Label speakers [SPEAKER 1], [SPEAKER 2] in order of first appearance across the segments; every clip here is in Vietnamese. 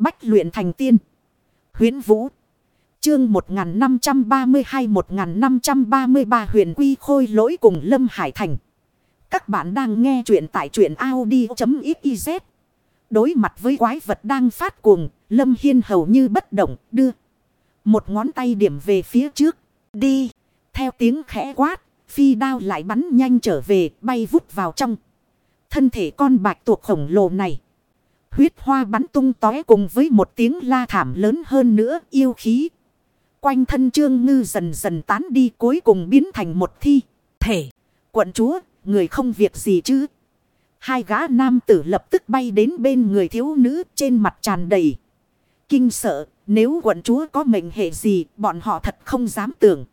[SPEAKER 1] Bách luyện thành tiên. huyễn Vũ. Chương 1532-1533 huyền quy khôi lỗi cùng Lâm Hải Thành. Các bạn đang nghe truyện tại truyện Audi.xyz. Đối mặt với quái vật đang phát cuồng, Lâm Hiên hầu như bất động, đưa. Một ngón tay điểm về phía trước. Đi. Theo tiếng khẽ quát, phi đao lại bắn nhanh trở về, bay vút vào trong. Thân thể con bạch tuộc khổng lồ này. Huyết hoa bắn tung tóe cùng với một tiếng la thảm lớn hơn nữa yêu khí. Quanh thân trương ngư dần dần tán đi cuối cùng biến thành một thi. Thể. Quận chúa, người không việc gì chứ. Hai gã nam tử lập tức bay đến bên người thiếu nữ trên mặt tràn đầy. Kinh sợ, nếu quận chúa có mệnh hệ gì, bọn họ thật không dám tưởng.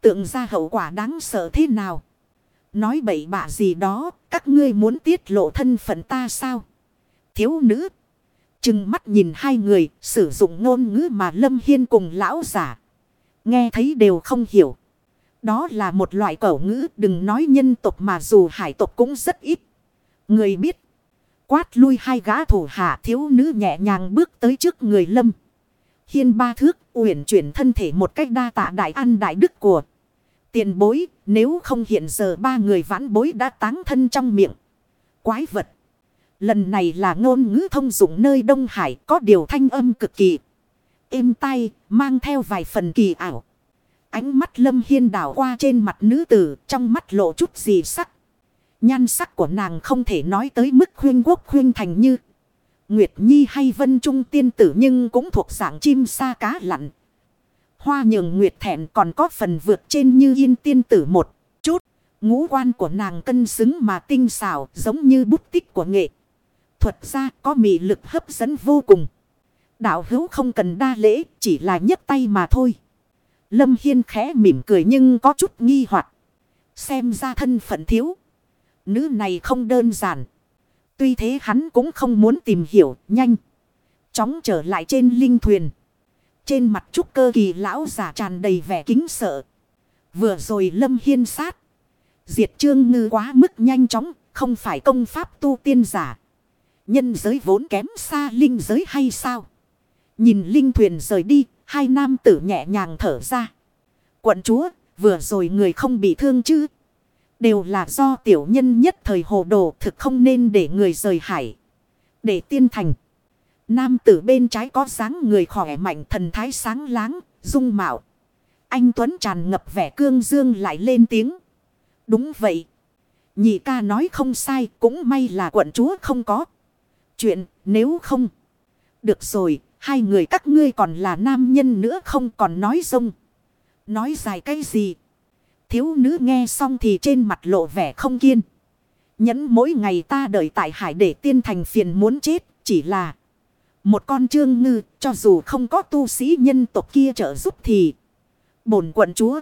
[SPEAKER 1] Tượng ra hậu quả đáng sợ thế nào. Nói bậy bạ gì đó, các ngươi muốn tiết lộ thân phận ta sao? Thiếu nữ. Chừng mắt nhìn hai người, sử dụng ngôn ngữ mà Lâm Hiên cùng lão giả. Nghe thấy đều không hiểu. Đó là một loại cổ ngữ đừng nói nhân tộc mà dù hải tộc cũng rất ít. Người biết. Quát lui hai gã thủ hạ thiếu nữ nhẹ nhàng bước tới trước người Lâm. Hiên ba thước uyển chuyển thân thể một cách đa tạ đại ăn đại đức của. Tiền bối nếu không hiện giờ ba người vãn bối đã táng thân trong miệng. Quái vật. Lần này là ngôn ngữ thông dụng nơi Đông Hải có điều thanh âm cực kỳ. Êm tay, mang theo vài phần kỳ ảo. Ánh mắt lâm hiên đảo qua trên mặt nữ tử, trong mắt lộ chút gì sắc. Nhan sắc của nàng không thể nói tới mức khuyên quốc khuyên thành như. Nguyệt Nhi hay Vân Trung tiên tử nhưng cũng thuộc dạng chim sa cá lặn. Hoa nhường Nguyệt thẹn còn có phần vượt trên như yên tiên tử một chút. Ngũ quan của nàng cân xứng mà tinh xảo giống như bút tích của nghệ thuật ra có mị lực hấp dẫn vô cùng. Đạo hữu không cần đa lễ, chỉ là nhấc tay mà thôi. Lâm Hiên khẽ mỉm cười nhưng có chút nghi hoặc Xem ra thân phận thiếu. Nữ này không đơn giản. Tuy thế hắn cũng không muốn tìm hiểu nhanh. Chóng trở lại trên linh thuyền. Trên mặt trúc cơ kỳ lão giả tràn đầy vẻ kính sợ. Vừa rồi Lâm Hiên sát. Diệt trương ngư quá mức nhanh chóng. Không phải công pháp tu tiên giả. Nhân giới vốn kém xa linh giới hay sao? Nhìn linh thuyền rời đi, hai nam tử nhẹ nhàng thở ra. Quận chúa, vừa rồi người không bị thương chứ? Đều là do tiểu nhân nhất thời hồ đồ thực không nên để người rời hải. Để tiên thành. Nam tử bên trái có dáng người khỏe mạnh thần thái sáng láng, dung mạo. Anh Tuấn tràn ngập vẻ cương dương lại lên tiếng. Đúng vậy. Nhị ca nói không sai, cũng may là quận chúa không có chuyện, nếu không. Được rồi, hai người các ngươi còn là nam nhân nữa không còn nói rông. Nói dài cái gì? Thiếu nữ nghe xong thì trên mặt lộ vẻ không kiên. Nhẫn mỗi ngày ta đợi tại hải để tiên thành phiền muốn chết, chỉ là một con trương ngư, cho dù không có tu sĩ nhân tộc kia trợ giúp thì bổn quận chúa.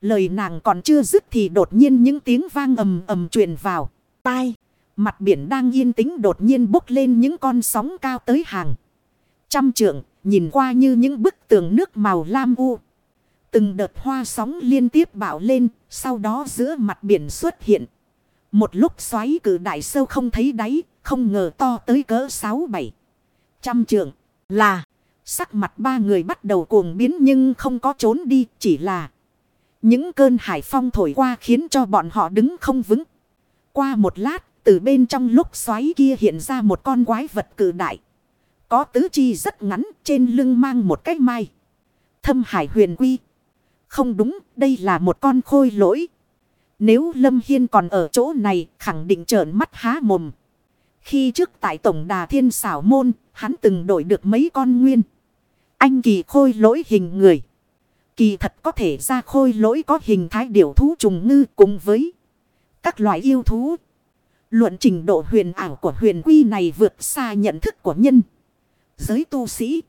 [SPEAKER 1] Lời nàng còn chưa dứt thì đột nhiên những tiếng vang ầm ầm truyền vào tai. Mặt biển đang yên tĩnh đột nhiên bốc lên những con sóng cao tới hàng. Trăm trượng, nhìn qua như những bức tường nước màu lam u. Từng đợt hoa sóng liên tiếp bạo lên, sau đó giữa mặt biển xuất hiện. Một lúc xoáy cử đại sâu không thấy đáy, không ngờ to tới cỡ sáu bảy trăm trượng. Là, sắc mặt ba người bắt đầu cuồng biến nhưng không có trốn đi, chỉ là những cơn hải phong thổi qua khiến cho bọn họ đứng không vững. Qua một lát, từ bên trong lúc xoáy kia hiện ra một con quái vật cử đại. Có tứ chi rất ngắn, trên lưng mang một cái mai. Thâm hải huyền quy. Không đúng, đây là một con khôi lỗi. Nếu Lâm Hiên còn ở chỗ này, khẳng định trợn mắt há mồm. Khi trước tại tổng đà thiên xảo môn, hắn từng đổi được mấy con nguyên. Anh kỳ khôi lỗi hình người. Kỳ thật có thể ra khôi lỗi có hình thái điểu thú trùng ngư cùng với các loại yêu thú. Luận trình độ huyền ảo của huyền quy này vượt xa nhận thức của nhân. Giới tu sĩ.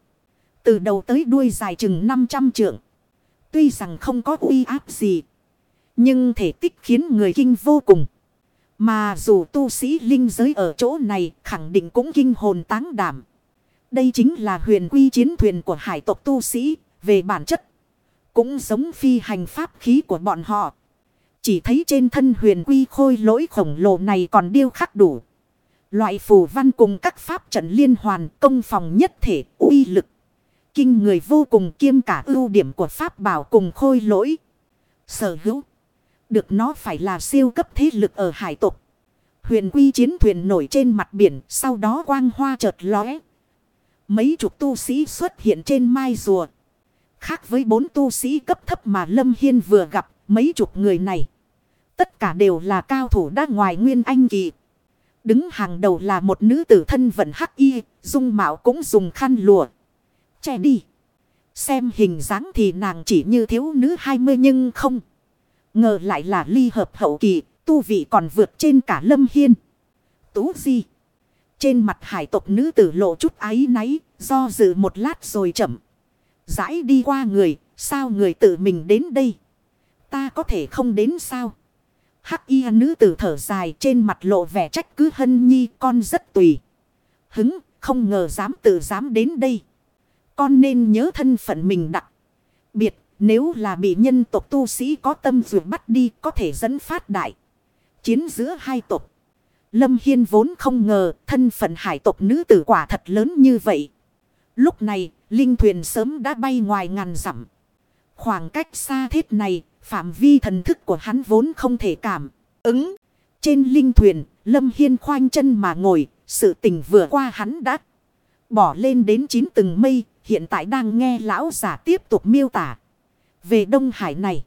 [SPEAKER 1] Từ đầu tới đuôi dài chừng 500 trượng. Tuy rằng không có uy áp gì. Nhưng thể tích khiến người kinh vô cùng. Mà dù tu sĩ linh giới ở chỗ này khẳng định cũng kinh hồn táng đảm. Đây chính là huyền quy chiến thuyền của hải tộc tu sĩ. Về bản chất. Cũng giống phi hành pháp khí của bọn họ. Chỉ thấy trên thân huyền quy khôi lỗi khổng lồ này còn điêu khắc đủ. Loại phù văn cùng các pháp trận liên hoàn, công phòng nhất thể, uy lực. Kinh người vô cùng kiêm cả ưu điểm của pháp bảo cùng khôi lỗi. Sở hữu. Được nó phải là siêu cấp thế lực ở hải tục. Huyền quy chiến thuyền nổi trên mặt biển. Sau đó quang hoa chợt lóe. Mấy chục tu sĩ xuất hiện trên mai rùa. Khác với bốn tu sĩ cấp thấp mà Lâm Hiên vừa gặp. Mấy chục người này. Tất cả đều là cao thủ đã ngoài nguyên anh kỳ. Đứng hàng đầu là một nữ tử thân vận hắc y. Dung mạo cũng dùng khăn lụa. Che đi. Xem hình dáng thì nàng chỉ như thiếu nữ 20 nhưng không. Ngờ lại là ly hợp hậu kỳ, tu vị còn vượt trên cả lâm hiên. Tú gì? Trên mặt hải tộc nữ tử lộ chút ái náy, do dự một lát rồi chậm. Giải đi qua người, sao người tự mình đến đây? Ta có thể không đến sao? Hắc y nữ tử thở dài trên mặt lộ vẻ trách cứ hân nhi con rất tùy. Hứng, không ngờ dám tự dám đến đây. Con nên nhớ thân phận mình đặc. Biệt, nếu là bị nhân tộc tu sĩ có tâm dù bắt đi có thể dẫn phát đại. Chiến giữa hai tộc. Lâm Hiên vốn không ngờ thân phận hải tộc nữ tử quả thật lớn như vậy. Lúc này, linh thuyền sớm đã bay ngoài ngàn dặm. Khoảng cách xa thiết này, phạm vi thần thức của hắn vốn không thể cảm. Ứng, trên linh thuyền, Lâm Hiên khoanh chân mà ngồi, sự tình vừa qua hắn đã bỏ lên đến chín tầng mây, hiện tại đang nghe lão giả tiếp tục miêu tả. Về Đông Hải này,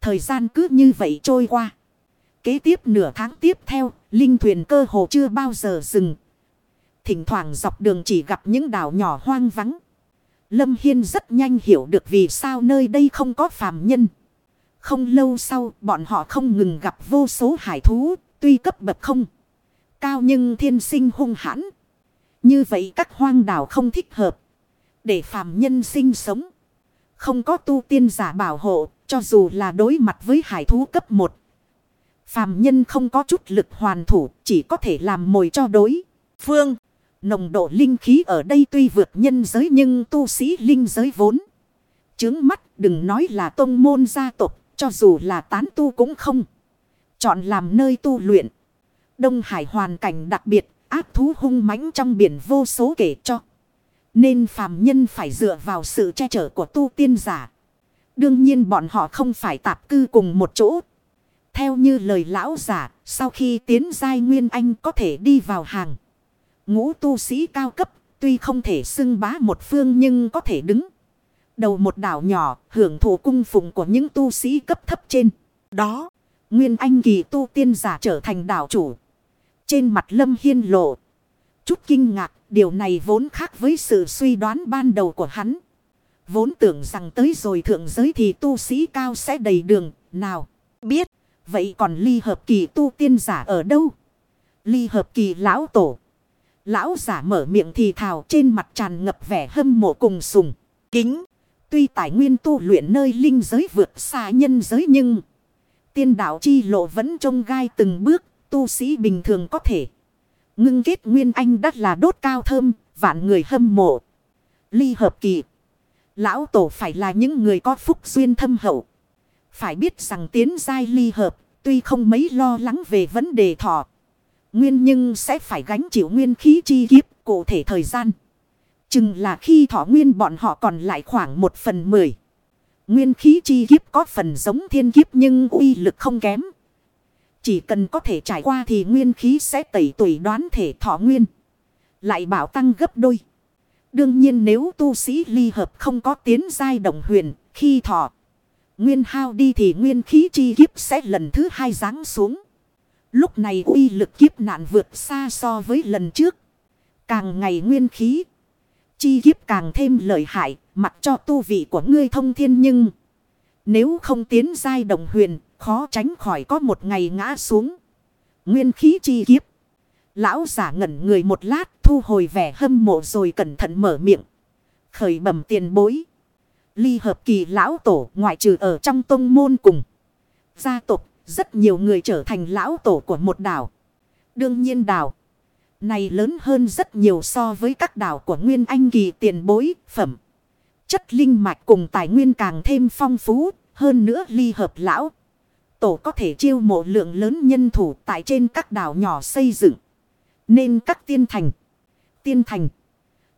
[SPEAKER 1] thời gian cứ như vậy trôi qua. Kế tiếp nửa tháng tiếp theo, linh thuyền cơ hồ chưa bao giờ dừng. Thỉnh thoảng dọc đường chỉ gặp những đảo nhỏ hoang vắng. Lâm Hiên rất nhanh hiểu được vì sao nơi đây không có phàm nhân. Không lâu sau, bọn họ không ngừng gặp vô số hải thú, tuy cấp bậc không cao nhưng thiên sinh hung hãn. Như vậy các hoang đảo không thích hợp. Để phàm nhân sinh sống. Không có tu tiên giả bảo hộ. Cho dù là đối mặt với hải thú cấp 1. Phàm nhân không có chút lực hoàn thủ. Chỉ có thể làm mồi cho đối. Phương. Nồng độ linh khí ở đây tuy vượt nhân giới nhưng tu sĩ linh giới vốn. Chướng mắt đừng nói là tông môn gia tộc. Cho dù là tán tu cũng không. Chọn làm nơi tu luyện. Đông Hải hoàn cảnh đặc biệt ác thú hung mãnh trong biển vô số kể cho. Nên phàm nhân phải dựa vào sự che chở của tu tiên giả. Đương nhiên bọn họ không phải tạp cư cùng một chỗ. Theo như lời lão giả, sau khi tiến giai Nguyên Anh có thể đi vào hàng. Ngũ tu sĩ cao cấp, tuy không thể xưng bá một phương nhưng có thể đứng. Đầu một đảo nhỏ, hưởng thụ cung phụng của những tu sĩ cấp thấp trên. Đó, Nguyên Anh kỳ tu tiên giả trở thành đảo chủ. Trên mặt Lâm Hiên lộ. Chút kinh ngạc, điều này vốn khác với sự suy đoán ban đầu của hắn. Vốn tưởng rằng tới rồi thượng giới thì tu sĩ cao sẽ đầy đường, nào, biết. Vậy còn ly hợp kỳ tu tiên giả ở đâu? Ly hợp kỳ lão tổ. Lão giả mở miệng thì thào trên mặt tràn ngập vẻ hâm mộ cùng sùng. Kính. Tuy tài nguyên tu luyện nơi linh giới vượt xa nhân giới nhưng. Tiên đạo chi lộ vẫn trông gai từng bước tu sĩ bình thường có thể. Ngưng kết nguyên anh đắt là đốt cao thơm, vạn người hâm mộ. Ly hợp kỳ. Lão tổ phải là những người có phúc duyên thâm hậu. Phải biết rằng tiến giai ly hợp, tuy không mấy lo lắng về vấn đề thọ. Nguyên nhưng sẽ phải gánh chịu nguyên khí chi kiếp, cụ thể thời gian. Chừng là khi thọ nguyên bọn họ còn lại khoảng một phần mười. Nguyên khí chi kiếp có phần giống thiên kiếp nhưng uy lực không kém. Chỉ cần có thể trải qua thì nguyên khí sẽ tẩy tuổi đoán thể thọ nguyên. Lại bảo tăng gấp đôi. Đương nhiên nếu tu sĩ ly hợp không có tiến giai động huyền, khi thọ nguyên hao đi thì nguyên khí chi kiếp sẽ lần thứ hai ráng xuống. Lúc này uy lực kiếp nạn vượt xa so với lần trước. Càng ngày nguyên khí chi kiếp càng thêm lợi hại, mặc cho tu vị của ngươi thông thiên nhưng nếu không tiến giai đồng huyền, khó tránh khỏi có một ngày ngã xuống. Nguyên khí chi kiếp. Lão giả ngẩn người một lát thu hồi vẻ hâm mộ rồi cẩn thận mở miệng. Khởi bẩm tiền bối. Ly hợp kỳ lão tổ ngoại trừ ở trong tông môn cùng. Gia tộc rất nhiều người trở thành lão tổ của một đảo. Đương nhiên đảo này lớn hơn rất nhiều so với các đảo của Nguyên Anh kỳ tiền bối phẩm. Chất linh mạch cùng tài nguyên càng thêm phong phú hơn nữa ly hợp lão tổ có thể chiêu mộ lượng lớn nhân thủ tại trên các đảo nhỏ xây dựng. Nên các tiên thành. Tiên thành.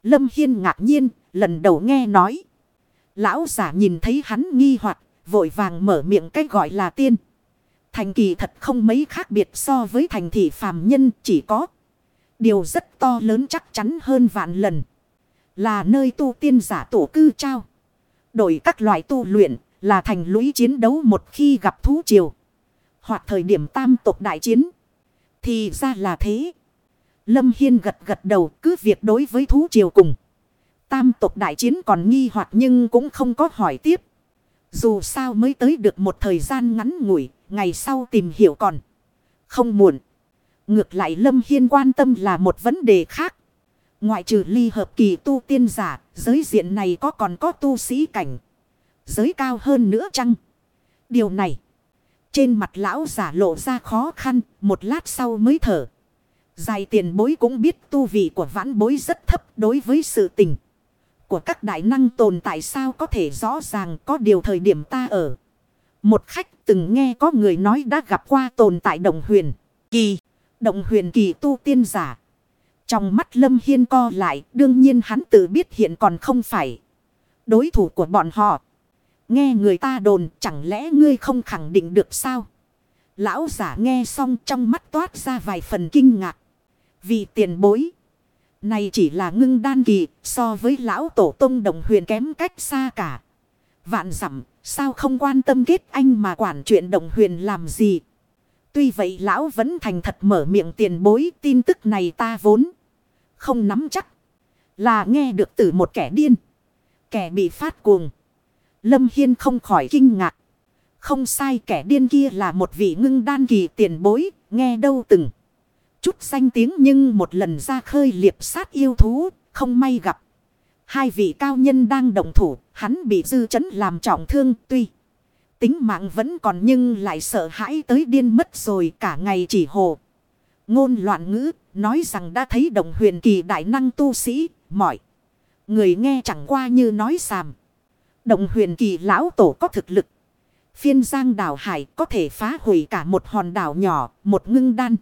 [SPEAKER 1] Lâm Hiên ngạc nhiên, lần đầu nghe nói. Lão giả nhìn thấy hắn nghi hoặc vội vàng mở miệng cách gọi là tiên. Thành kỳ thật không mấy khác biệt so với thành thị phàm nhân chỉ có. Điều rất to lớn chắc chắn hơn vạn lần. Là nơi tu tiên giả tổ cư trao. Đổi các loại tu luyện là thành lũy chiến đấu một khi gặp thú triều. Hoặc thời điểm tam tộc đại chiến. Thì ra là thế. Lâm Hiên gật gật đầu cứ việc đối với thú triều cùng. Tam tộc đại chiến còn nghi hoặc nhưng cũng không có hỏi tiếp. Dù sao mới tới được một thời gian ngắn ngủi, ngày sau tìm hiểu còn. Không muộn. Ngược lại Lâm Hiên quan tâm là một vấn đề khác. Ngoại trừ ly hợp kỳ tu tiên giả, giới diện này có còn có tu sĩ cảnh. Giới cao hơn nữa chăng? Điều này. Trên mặt lão giả lộ ra khó khăn, một lát sau mới thở. Dài tiền bối cũng biết tu vị của vãn bối rất thấp đối với sự tình. Của các đại năng tồn tại sao có thể rõ ràng có điều thời điểm ta ở. Một khách từng nghe có người nói đã gặp qua tồn tại đồng huyền. Kỳ, động huyền kỳ tu tiên giả. Trong mắt Lâm Hiên co lại, đương nhiên hắn tự biết hiện còn không phải đối thủ của bọn họ. Nghe người ta đồn, chẳng lẽ ngươi không khẳng định được sao? Lão giả nghe xong trong mắt toát ra vài phần kinh ngạc. Vì tiền bối. Này chỉ là ngưng đan kỳ, so với lão tổ tông đồng huyền kém cách xa cả. Vạn dặm sao không quan tâm kết anh mà quản chuyện đồng huyền làm gì? Tuy vậy lão vẫn thành thật mở miệng tiền bối, tin tức này ta vốn. Không nắm chắc. Là nghe được từ một kẻ điên. Kẻ bị phát cuồng. Lâm Hiên không khỏi kinh ngạc. Không sai, kẻ điên kia là một vị ngưng đan kỳ tiền bối. Nghe đâu từng. Chút xanh tiếng nhưng một lần ra khơi liệp sát yêu thú. Không may gặp. Hai vị cao nhân đang đồng thủ. Hắn bị dư chấn làm trọng thương, tuy. Tính mạng vẫn còn nhưng lại sợ hãi tới điên mất rồi cả ngày chỉ hồ. Ngôn loạn ngữ, nói rằng đã thấy đồng huyền kỳ đại năng tu sĩ, mọi. Người nghe chẳng qua như nói xàm. Đồng huyền kỳ lão tổ có thực lực. Phiên giang đảo hải có thể phá hủy cả một hòn đảo nhỏ, một ngưng đan.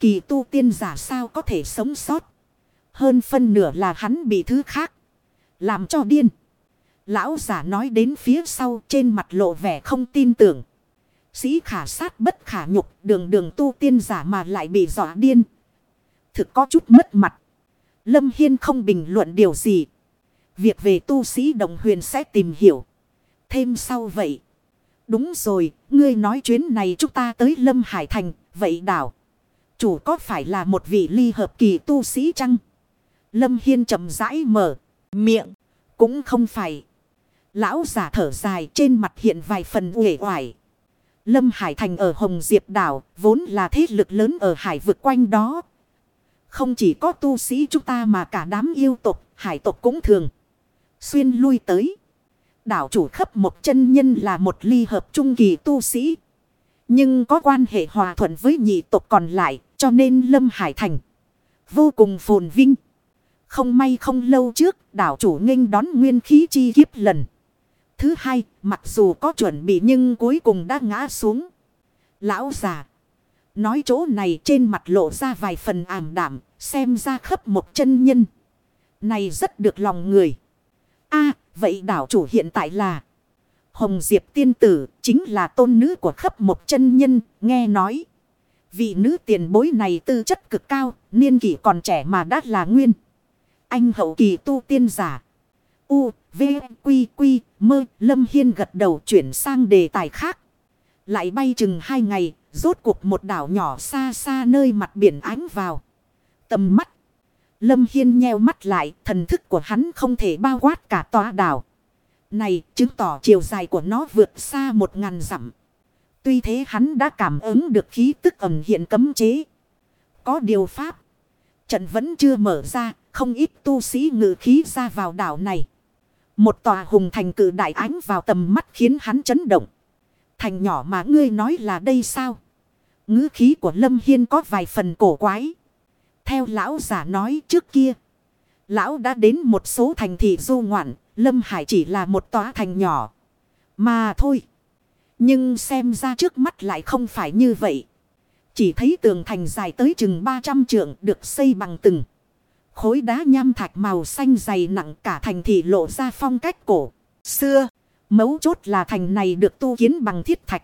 [SPEAKER 1] Kỳ tu tiên giả sao có thể sống sót. Hơn phân nửa là hắn bị thứ khác. Làm cho điên. Lão giả nói đến phía sau trên mặt lộ vẻ không tin tưởng. Sĩ khả sát bất khả nhục đường đường tu tiên giả mà lại bị dọa điên. Thực có chút mất mặt. Lâm Hiên không bình luận điều gì. Việc về tu sĩ đồng huyền sẽ tìm hiểu. Thêm sau vậy. Đúng rồi, ngươi nói chuyến này chúng ta tới Lâm Hải Thành, vậy đảo. Chủ có phải là một vị ly hợp kỳ tu sĩ chăng? Lâm Hiên chậm rãi mở, miệng, cũng không phải. Lão giả thở dài trên mặt hiện vài phần uể oải. Lâm Hải Thành ở Hồng Diệp Đảo vốn là thế lực lớn ở hải vực quanh đó. Không chỉ có tu sĩ chúng ta mà cả đám yêu tộc, hải tộc cũng thường. Xuyên lui tới. Đảo chủ khắp một chân nhân là một ly hợp trung kỳ tu sĩ. Nhưng có quan hệ hòa thuận với nhị tộc còn lại cho nên Lâm Hải Thành vô cùng phồn vinh. Không may không lâu trước đảo chủ nghênh đón nguyên khí chi kiếp lần. Thứ hai, mặc dù có chuẩn bị nhưng cuối cùng đã ngã xuống. Lão già. Nói chỗ này trên mặt lộ ra vài phần ảm đảm, xem ra khắp một chân nhân. Này rất được lòng người. a vậy đảo chủ hiện tại là Hồng Diệp tiên tử chính là tôn nữ của khắp một chân nhân, nghe nói. Vị nữ tiền bối này tư chất cực cao, niên kỷ còn trẻ mà đã là nguyên. Anh hậu kỳ tu tiên giả. U, V, Quy, Quy, Mơ, Lâm Hiên gật đầu chuyển sang đề tài khác. Lại bay chừng hai ngày, rốt cuộc một đảo nhỏ xa xa nơi mặt biển ánh vào. Tầm mắt. Lâm Hiên nheo mắt lại, thần thức của hắn không thể bao quát cả tòa đảo. Này, chứng tỏ chiều dài của nó vượt xa một ngàn dặm. Tuy thế hắn đã cảm ứng được khí tức ẩm hiện cấm chế. Có điều pháp. Trận vẫn chưa mở ra, không ít tu sĩ ngự khí ra vào đảo này. Một tòa hùng thành cự đại ánh vào tầm mắt khiến hắn chấn động. Thành nhỏ mà ngươi nói là đây sao? ngữ khí của Lâm Hiên có vài phần cổ quái. Theo lão giả nói trước kia. Lão đã đến một số thành thị du ngoạn. Lâm Hải chỉ là một tòa thành nhỏ. Mà thôi. Nhưng xem ra trước mắt lại không phải như vậy. Chỉ thấy tường thành dài tới chừng 300 trượng được xây bằng từng. Khối đá nham thạch màu xanh dày nặng cả thành thị lộ ra phong cách cổ. Xưa, mấu chốt là thành này được tu kiến bằng thiết thạch.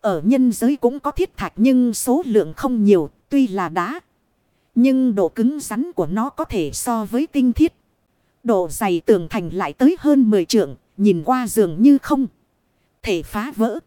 [SPEAKER 1] Ở nhân giới cũng có thiết thạch nhưng số lượng không nhiều, tuy là đá. Nhưng độ cứng rắn của nó có thể so với tinh thiết. Độ dày tường thành lại tới hơn 10 trượng, nhìn qua dường như không thể phá vỡ.